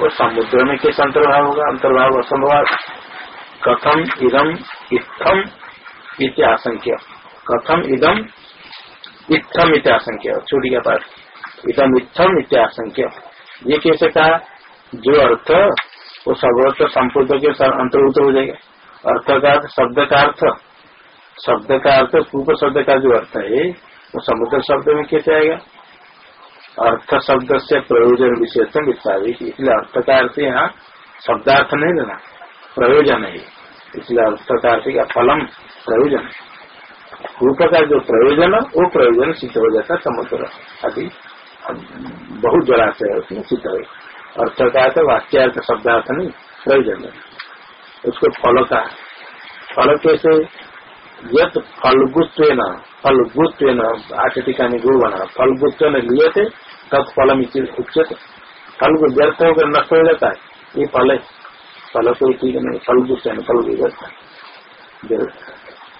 वो समुद्र में कैसे अंतर्भाव होगा? अंतर्भाव असंभव कथम इदम इत्थम इत्याशंक्य कथम इदम इत्थम इत्याशंक्य छोटी का पाठ। इदम इत्थम इत्याशंक्य ये कैसे कहा? जो अर्थ, वो सर्वत्र संपूर्ण के अंतर्भूत हो जाएगा। अर्थ का शब्द का अर्थ। शब्द का अर्थ पूर्व शब्द का जो अर्थ है, वो समुद्र शब्द में कैसे आएगा? अर्थ शब्द से प्रयोजन विशेष विस्तारित इसलिए अर्थ का अर्थ यहाँ शब्दार्थ नहीं देना प्रयोजन। है इसलिए अर्थ का अर्थ का फलम प्रयोजन। रूप का जो प्रयोजन वो प्रयोजन सिद्ध हो जाता समुद्र। आदि बहुत जलाशय है उसमें सिद्ध हो अर्थ का अर्थ वाक्यार्थ शब्दार्थ नहीं प्रयोजन। उसको फल का, फल कैसे? यद फलगुत्व फलगुत्व आठ टीका गुरु बना। फलगुत्व न लिए थे तत्फल उचित फल को व्यर्थ होकर नष्ट हो जाता है। ये फल है फल को ठीक नहीं, फल फलगुत्व न फल भी व्यर्थ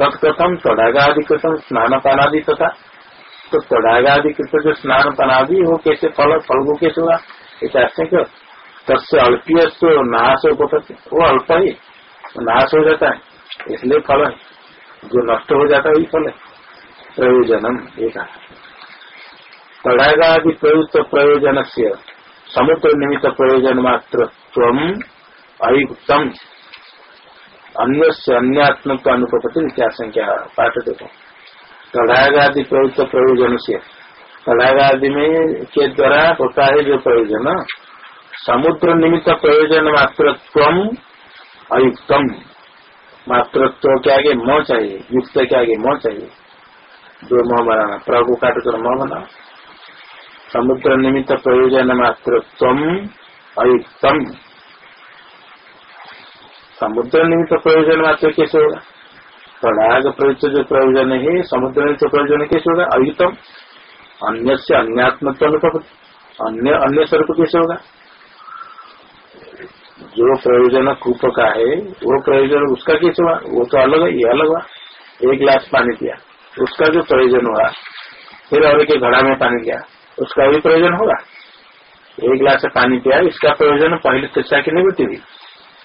तत्कथम तड़ागाधिकृतम स्नान पानादि तथा। तो तड़ागाधिकृत जो स्नान पानादि हो, कैसे फल फल को कैसे हुआ? ऐसा क्यों? तस्य अल्पीय तो नाश उपपत्ति वो अल्प ही। नाश हो जाता है। इसलिए फल है। जो नष्ट हो जाता है, वही फल है। प्रयोजनम एक तड़ागादि प्रयुक्त प्रयोजन से समुद्र निमित्त प्रयोजन मात्र अयुक्तम अन्य से अन्यात्मक अनुपति क्या संख्या पाठ देखो। तड़ागादि प्रयुक्त प्रयोजन से तड़ागादि में के द्वारा होता है जो प्रयोजन, समुद्र निमित्त प्रयोजन मात्र अयुक्तम मातृत्व के आगे म चाहिए, युक्त के आगे म चाहिए। दो मोह बनाना प्रभु काट कर म बना समुद्र निमित्त प्रयोजन मातृत्व अयुक्तम। समुद्र निमित्त प्रयोजन मात्र कैसे? होगा प्रणाग प्रयुक्त जो प्रयोजन है, समुद्र निमित्त प्रयोजन कैसे होगा? अयुक्तम। अन्य से अन्यात्मत्व अन्य अन्य स्वरूप कैसे होगा? जो प्रयोजन कूप का है, वो प्रयोजन उसका कैसे हुआ? वो तो अलग है, ये अलग हुआ। एक गिलास पानी दिया उसका जो प्रयोजन हुआ, फिर और एक घड़ा में पानी लिया। उसका भी प्रयोजन होगा। एक गिलास पानी पिया, इसका प्रयोजन पहले तिरसा की निवृत्ति हुई।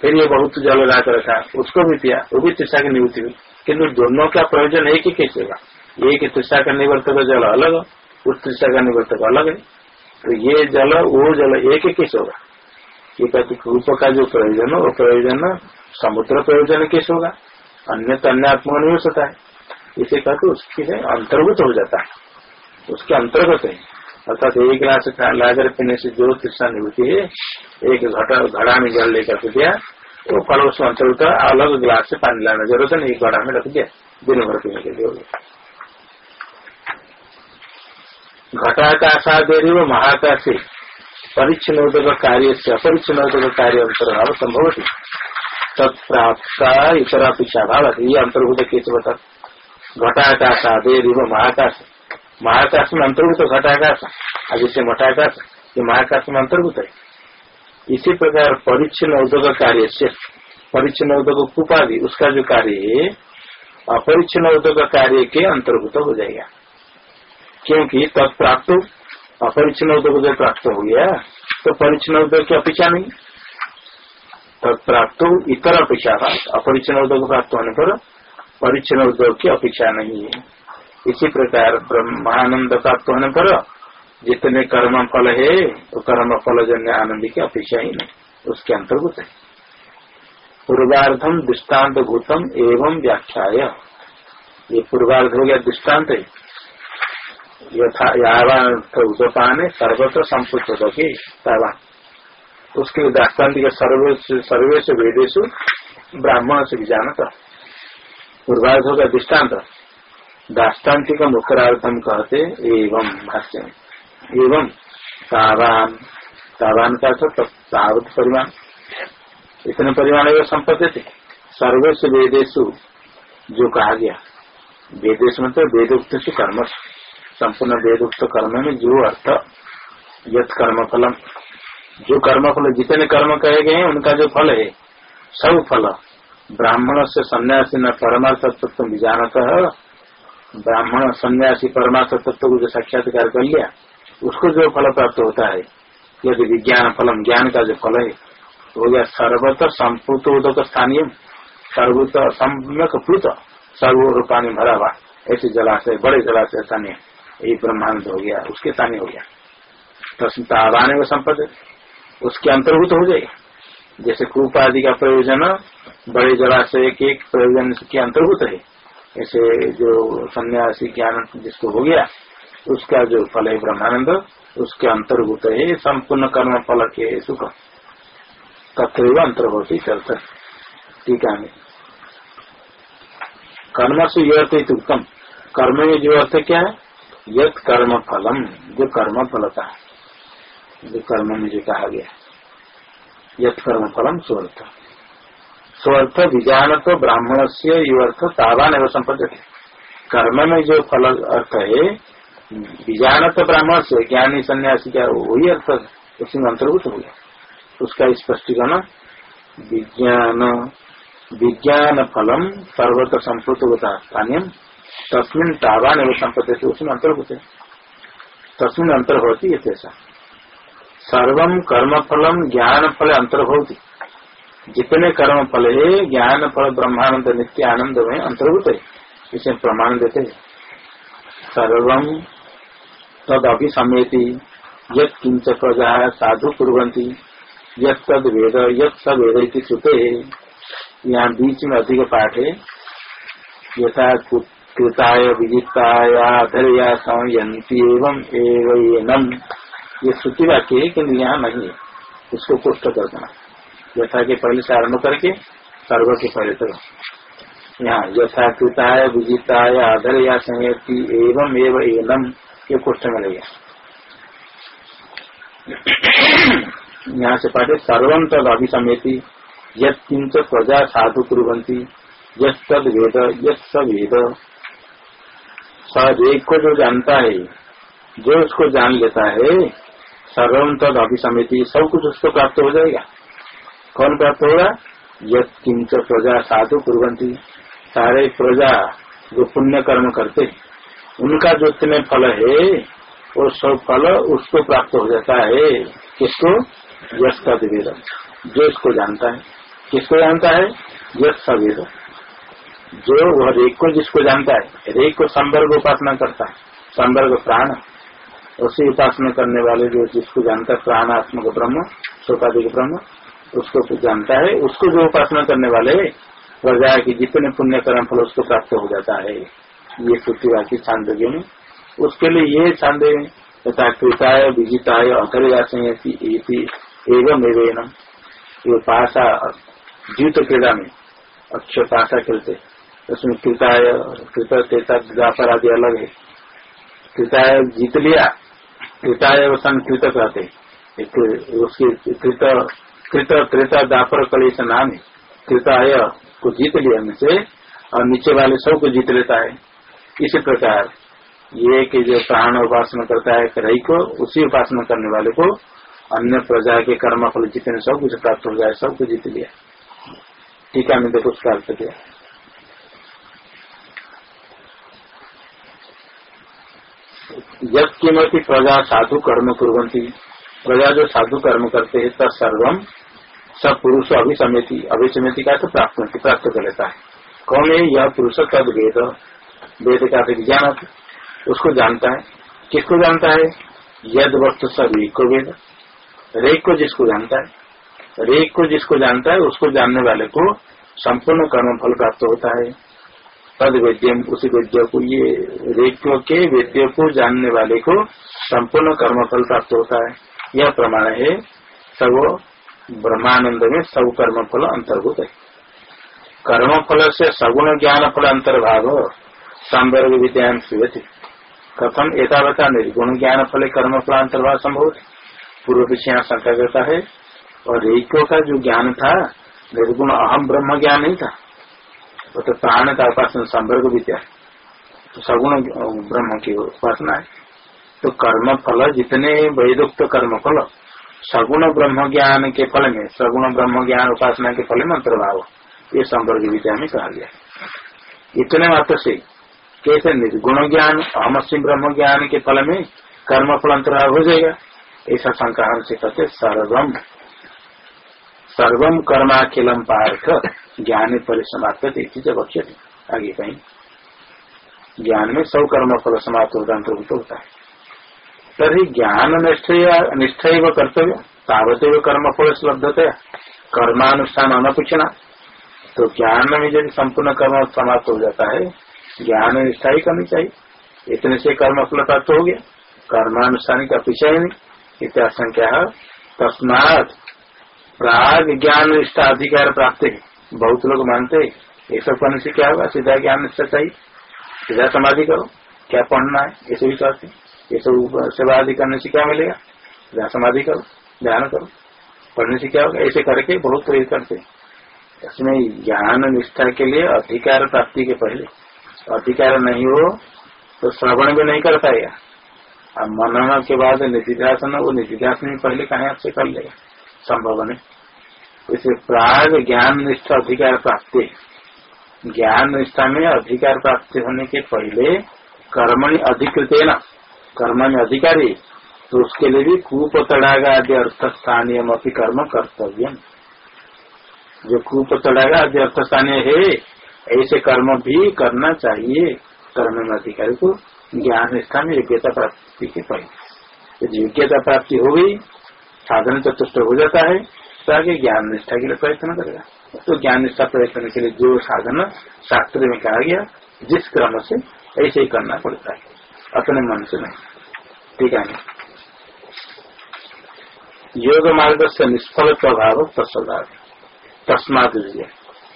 फिर ये बहुत जल ला कर रखा, उसको भी पिया, वो भी तिरसा की निवृत्ति हुई। किन्तु दोनों का प्रयोजन एक ही कैसे होगा। एक तिरसा का निवर्तक जल अलग उस तिरसा का निवर्तक अलग है। तो ये जल, वो जल एक ही कैसे होगा। ये कहते रूप का जो प्रयोजन हो, वो प्रयोजन समुद्र प्रयोजन कैसे होगा। अन्य तो अन्य आत्मा नहीं हो सकता है। इसे कहते उसके अंतर्गत हो जाता है। उसके अंतर्गत है। अर्थात एक गिलास लाकर पीने से जो तृष्णा निवृत्ति है, एक घटा घड़ा में जल लेकर के दिया, वो फल उसमें अंतर्गत अलग गिलास से पानी लाना ज़रूरत नहीं, एक घड़ा में रख दिया, दिन भर पीने के लिए घटाकाशादेरी व महाकाशे परिच्छिन्नोदक कार्य से अपरिच्छिन्नोदक कार्य अंतर्भाव संभव थी तत्प्राप्ता इतरा पीछा भाव ये अंतर्भूत कैसे बता घटाकाशादेरी व महाकाश महाकाश में अंतर्भूत घटाकाश आगे से मठाकाश, ये महाकाश में अंतर्भूत है। इसी प्रकार परिच्छिन्न उद्योग कार्य से, परिच्छिन्न उद्योग उपाधि उसका जो कार्य है, अपरिच्छिन्न उद्योग कार्य के अंतर्भूत हो जाएगा। क्योंकि तत्प्राप्त अपरिच्छिन्न उद्योग जब प्राप्त हो गया तो परिच्छिन्न उद्योग की अपेक्षा नहीं। तत्प्राप्त इतर अपेक्षा, अपरिच्छिन्न उद्योग प्राप्त होने पर परिच्छिन्न उद्योग की अपेक्षा नहीं है। इसी प्रकार ब्रह्मानंद प्राप्त होने पर जितने कर्म फल है वो कर्म फल जन्य आनंद की अपेक्षा ही नहीं। उसके अंतर्गत है। पूर्वार्धम दृष्टांत भूतम एवं व्याख्या ये पूर्वार्ध हो गया दृष्टांत है उदपान सर्वत्र संपुष्ट की उसके दाष्टान्तिक सर्वेश वेदेश ब्राह्मण से भी जानता पूर्वार्ध होगा दृष्टांत दाष्टान्तिक मुखरार्थम कहते एवं भाष्य। एवं तावान तावान का तावत परिमाण। इतने परिमाण संपत्ति थे। सर्वेश वेदेशु जो कहा गया वेदेश मतलब वेदोक्त से कर्म संपूर्ण वेदोक्त कर्म में जो अर्थ यथ कर्म फलम। जो कर्म फल जितने कर्म कहे गए हैं, उनका जो फल है, सब फल। ब्राह्मण से सन्यासी न परमार्थ तत्व बीजानत ब्राह्मण सन्यासी परमार्थ तत्व को जो साक्षात्कार कर लिया, उसको जो फल प्राप्त होता है, यदि विज्ञान फलम, ज्ञान का जो फल है हो गया सर्वत संपूत उदक स्थानीय सर्वत सम्यक प्लुत सर्व पानी भरा हुआ ऐसे जलाशय, बड़े जलाशय स्थानीय, यही ब्रह्मांड हो गया, उसके स्थानीय हो गया। तस्तावाने में संपद उसके अंतर्भूत हो जाएगा जैसे कूप आदि का प्रयोजन, बड़े जलाशय के प्रयोजन के अंतर्भूत है। ऐसे जो सन्यासी ज्ञान जिसको हो गया, उसका जो फल है ब्रह्मानंद, उसके अंतर्भूत है संपूर्ण कर्म फल के सुख। तत्व अंतर्भूति चलता टीका में कर्म से ये अर्थ उत्तम। कर्म में जो अर्थ क्या है? यद कर्म फलम, जो कर्म फल का जो कर्म में जो कहा गया यद कर्म फलम स्वर्थ स्वर्थ विज्ञान तो ब्राह्मण से यो अर्थ तावान एवं संपद कर्म में जो फल अर्थ है विज्ञान तो ब्राह्मण से ज्ञानी सन्यासी का वही अर्थ उसी में अंतर्भूत हो गया उसका स्पष्टीकरण विज्ञान विज्ञान फलम सर्वत संपूत होता स्थानीय तस्मिन तावान एवं संपत्ति से उसमें अंतर्भूत है तस्मिन अंतर होती है सर्वम कर्म फलम ज्ञान फल अंतर्भूति जितने कर्म फल है, ज्ञान फल ब्रह्मानंद नित्य आनंद में अंतर्भूत है। इसे प्रमाण देते हैं। सर्वम तद अभिसमेति यद किंच प्रजा साधु कुरंती यद तद वेद यद सब वेद की श्रुते यहाँ बीच में अधिक पाठ है। यथा कृताय विजिताया संयंती एवं एवं ये श्रुति वाक्य है, किन्तु यहाँ नहीं है। उसको पुष्ट कर देना। यथा के पहले से आरंभ करके सर्व के पहले तक। यहाँ यथा कृताय, विजिताय आधर संयति, एवं एवं, एनम ये पुष्ट मिलेगा यहाँ से पढ़े सर्वम तद अभिसमेति यंच प्रजा साधु कुरंती यद वेद यद वेद। एक को जो जानता है, जो उसको जान लेता है सर्वम तद अभिसमिति सब कुछ उसको प्राप्त हो जाएगा। कौन प्राप्त होगा यद किंच प्रजा साधु कुरंती सारे प्रजा जो पुण्य कर्म करते उनका जो इतने फल है, वो सब फल उसको प्राप्त हो जाता है। किसको? यश का वेद जो इसको जानता है। किसको जानता है? यश का वेद जो वह रेख को जिसको जानता है रेख को संवर्ग उपासना करता है, संवर्ग प्राण। उसी उपासना करने वाले जो जिसको जानता है, प्राणात्मक ब्रह्म शोकाधिक ब्रह्म उसको जानता है, उसको जो उपासना करने वाले प्रजा की जितने पुण्य कर्म फल उसको प्राप्त हो जाता है। ये श्रुति की में। उसके लिए ये छांदे तथा कृताय, विजिताय अधर एवं एवं ये पासा जीत क्रीड़ा में, अक्षय पासा खेलते। उसमें कृताय कृत तेता आदि अलग है। कृताय जीत लिया, कृताय संकृत कहते उसकी कृत कृत त्रेता दापर कली से नाम है कृताय को जीत लिया से, और नीचे वाले सबको जीत लेता है। इसी प्रकार, ये कि जो प्राण उपासना करता है रही को, उसी उपासना करने वाले को, अन्य प्रजा के कर्म फल जितने सब कुछ प्राप्त हो जाए सब कुछ जीत लिया। टीका में देखो उसका अर्थ किया जब किमती प्रजा साधु कर्म कुरंती प्रजा जो साधु कर्म करते हैं तब सर्वम सब पुरुष अभिसमिति अभिसमिति का तो प्राप्त प्राप्त कर लेता है। कौन है? यह पुरुष तद वेद। वेद का विज्ञान उसको जानता है। किसको जानता है? यद वस्तु सभी को वेद। रेख को जिसको जानता है। रेख को जिसको जानता है, उसको जानने वाले को संपूर्ण कर्म फल प्राप्त होता है। तद वेद्यम, उसी वेद्य को, ये रेखियों के वेद्य को जानने वाले को संपूर्ण कर्म फल प्राप्त होता है। यह प्रमाण है सब ब्रह्मानंद में सब कर्म फल अंतर्भूत है। कर्म फल से सगुण ज्ञान फल अंतर्भाव संवर्ग विद्यान कथम एतावता निर्गुण ज्ञान फल कर्म फल अंतर्भाव संभव है? पूर्व पीछे यहाँ शंका करता है, और रेखो का जो ज्ञान था, निर्गुण अहम ब्रह्म ज्ञान नहीं था। वो तो प्राण का उपासना संवर्ग विद्या तो सगुण ब्रह्म की उपासना है। तो कर्म फल, जितने वैदुक्त कर्म फल, सगुण ब्रह्म ज्ञान के फल में, सगुण ब्रह्म ज्ञान उपासना के फल में अंतर्भाव। ये संवर्ग विद्या में कहा गया इतने मात्र से, कैसे निर्गुण ज्ञान अहम ब्रह्म ज्ञान के फल में कर्म फल अंतर्भाव हो जाएगा? ऐसा संक्रमण से कहते सर्वम। सर्वम कर्माखिलम पार्थ, ज्ञान परिसमाप्त जब अक्षर आगे कहीं। ज्ञान में सब कर्म फल समाप्त होता अंतर्भुत होता है। तभी ज्ञान निष्ठ निष्ठ कर्तव्य तावत कर्म फल उपलब्धता। कर्मानुष्ठान अनपूछना तो ज्ञान में यदि संपूर्ण कर्म समाप्त हो जाता है। ज्ञान निष्ठा ही करनी चाहिए। इतने से कर्म फल प्राप्त हो गया। कर्मानुष्ठान का पीछा ही नहीं। इतना संख्या तस्मात प्राग ज्ञान निष्ठा अधिकार प्राप्त है। बहुत लोग मानते हैं। ये सब करने से क्या होगा? सीधा ज्ञान निष्ठा चाहिए। सीधा समाधि करो। क्या पढ़ना है? ये सभी कहते ये सब सेवा आदि करने से क्या मिलेगा? सीधा समाधि करो, ध्यान करो, पढ़ने से क्या होगा? ऐसे करके बहुत प्रेरित करते इसमें ज्ञान निष्ठा के लिए अधिकार प्राप्ति के पहले। अधिकार नहीं हो तो श्रवण भी नहीं कर पाएगा। अब मनन के बाद निधिध्यासन, वो निधिध्यासन पहले कहा आपसे कर लेगा? संभव नहीं। इसे प्राग ज्ञान निष्ठा अधिकार प्राप्ति। ज्ञान निष्ठा में अधिकार प्राप्ति होने के पहले कर्मणि अधिकृत है ना कर्म में अधिकारी तो उसके लिए भी कूप तड़ागा आदि अर्थ स्थानीय कर्म कर्तव्य जो कूप तड़ागा आदि अर्थ स्थानीय है, ऐसे कर्म भी करना चाहिए। कर्म में अधिकारी को ज्ञान में योग्यता प्राप्ति के पहले। यदि योग्यता प्राप्ति हो गई, साधन चतुष्ट हो जाता है तो आगे ज्ञान निष्ठा के लिए प्रयत्न करेगा। तो ज्ञान निष्ठा प्रयत्न के लिए जो साधन शास्त्र में कहा गया, जिस क्रम से ऐसे ही करना पड़ता है। अपने मन से नहीं। ठीक है? योग मार्ग से निष्फल प्रभाव तस्वदार तस्मात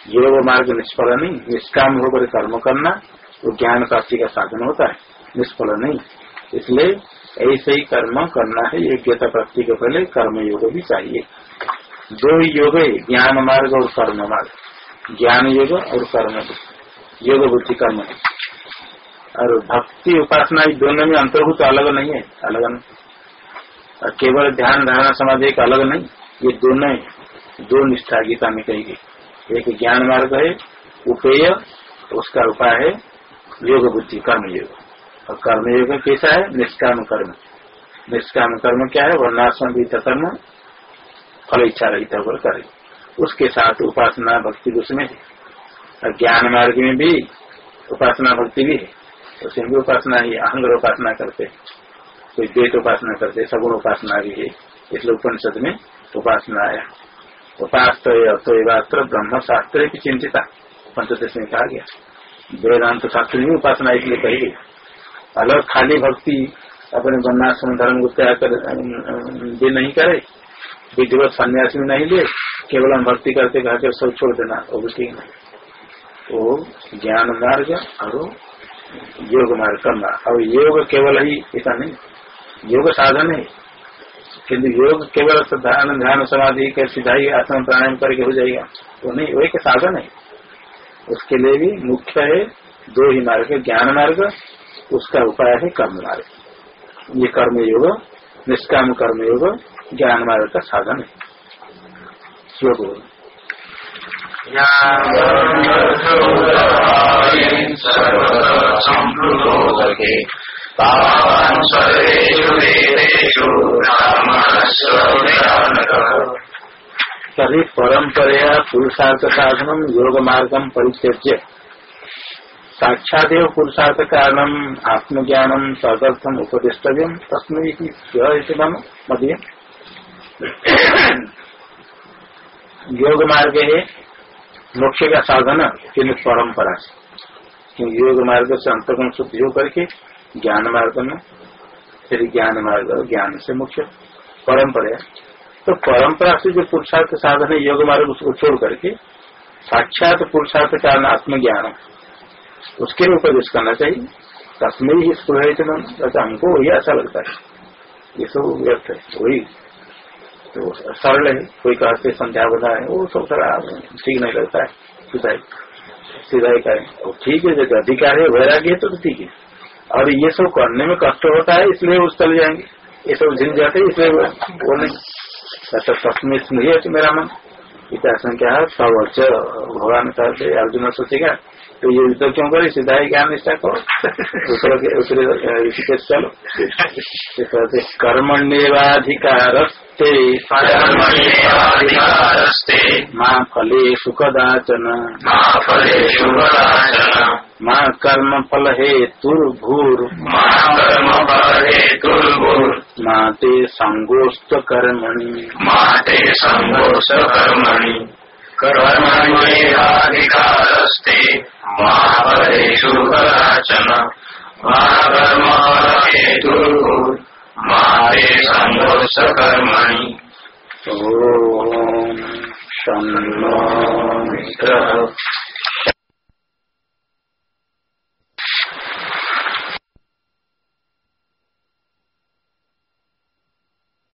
योग मार्ग निष्फल नहीं, निष्काम होकर कर्म करना, वो ज्ञान प्राप्ति का साधन होता है। निष्फल नहीं। इसलिए ऐसे ही कर्म करना है, योग्यता प्राप्ति के पहले कर्म योग भी चाहिए। दो ही योग है, ज्ञान मार्ग और कर्म मार्ग। ज्ञान योग और कर्म योग बुद्धि कर्म। और भक्ति उपासना दोनों में अंतर्भूत तो अलग नहीं है, अलग नहीं केवल ध्यान, धारणा, समाधि एक अलग नहीं, ये दोनों दो निष्ठा गीता में कही गई। एक ज्ञान मार्ग है, उपेय, उसका उपाय है, योग बुद्धि कर्म योग और कर्म योग कैसा है? निष्काम कर्म। निष्काम कर्म क्या है? वर्णाश्रम भी कर्म फल इच्छा रहित होकर करे। उसके साथ उपासना भक्ति उसमें है। और ज्ञान मार्ग में भी उपासना भक्ति भी है। उसमें भी उपासना ही अहंगर उपासना करते। कोई द्वेत उपासना करते, सगुण उपासना भी है। इसलिए उपनिषद में उपासना आया। उपास तो ब्रह्म शास्त्र की चिंतिता पंचदश में कहा गया। वेदांत शास्त्र में उपासना इसलिए कही गई। अलग खाली भक्ति अपने वर्णाश्रम धर्म को त्याग कर भी नहीं करे। विधिवत सन्यास में नहीं ले। केवल हम भक्ति करते कहकर सब छोड़ देना। वो भी ठीक नहीं। वो ज्ञान मार्ग और योग मार्ग करना और योग केवल ही ऐसा नहीं। योग साधन है किन्तु योग केवल ध्यान ध्यान, समाधि के सिधाई आसन प्राणायाम करके हो जाएगा। वो नहीं, वो एक साधन है। उसके लिए भी मुख्य है दो ही मार्ग, ज्ञान मार्ग, उसका उपाय है कर्म मार्ग। ये कर्म योग, निष्काम कर्म योग, ज्ञान मार्ग का साधन है। योग तभी परंपरया पुरुषार्थ साधन योग मार्गम परित्यज्य साक्षात पुरुषार्थ कारण आत्मज्ञानम तदर्थम उपदेष्टव्य तस्में मध्य योग मार्ग है मोक्ष का साधन किन परंपरा। से योग मार्ग से अंतर्गम शुद्धि हो करके ज्ञान मार्ग में, फिर ज्ञान मार्ग ज्ञान से मुख्य परंपरा। तो परंपरा से जो पुरुषार्थ साधन है, योग मार्ग उसको छोड़ करके साक्षात पुरुषार्थ कारण आत्मज्ञान। उसके लिए उपदेश करना चाहिए। तस्में ही स्पृहचन हमको वही अच्छा लगता है। ये सब व्यर्थ है। वही तो सरल है, कोई कहते संध्या बधा है, वो सब सारा ठीक नहीं लगता है सीधा सीधा ही करें ठीक है, जब अधिकार है वैराग्य है तो ठीक है। और ये सब करने में कष्ट होता है, इसलिए वो चले जाएँगे। ये सब झिल जाते इसलिए वो नहीं। अच्छा तस्में स्मृह है मेरा मन इतना संख्या है सवच भगवान कहते अर्जुन सोचेगा तो ये युद्ध क्यों करे सीधा ही ज्ञान निष्ठा करो चलो कर्मण्यवाधिकार माँ फले सुखदाचन माँ फले सुखदाचन मा फलेषु कदाचन माँ कर्म फल हेतुर्भूर मा कर्मफलहेतुर्भुर् माँ ते संगोस्त कर्मणि। मा ते सङ्गोष कर्मणि। कर्मण्येवाधिकारस्ते मा फलेषु कदाचन। मा कर्मफलहेतुर्भुर् मा ते सङ्गोष कर्मणि। ॐ शन्नो मित्रः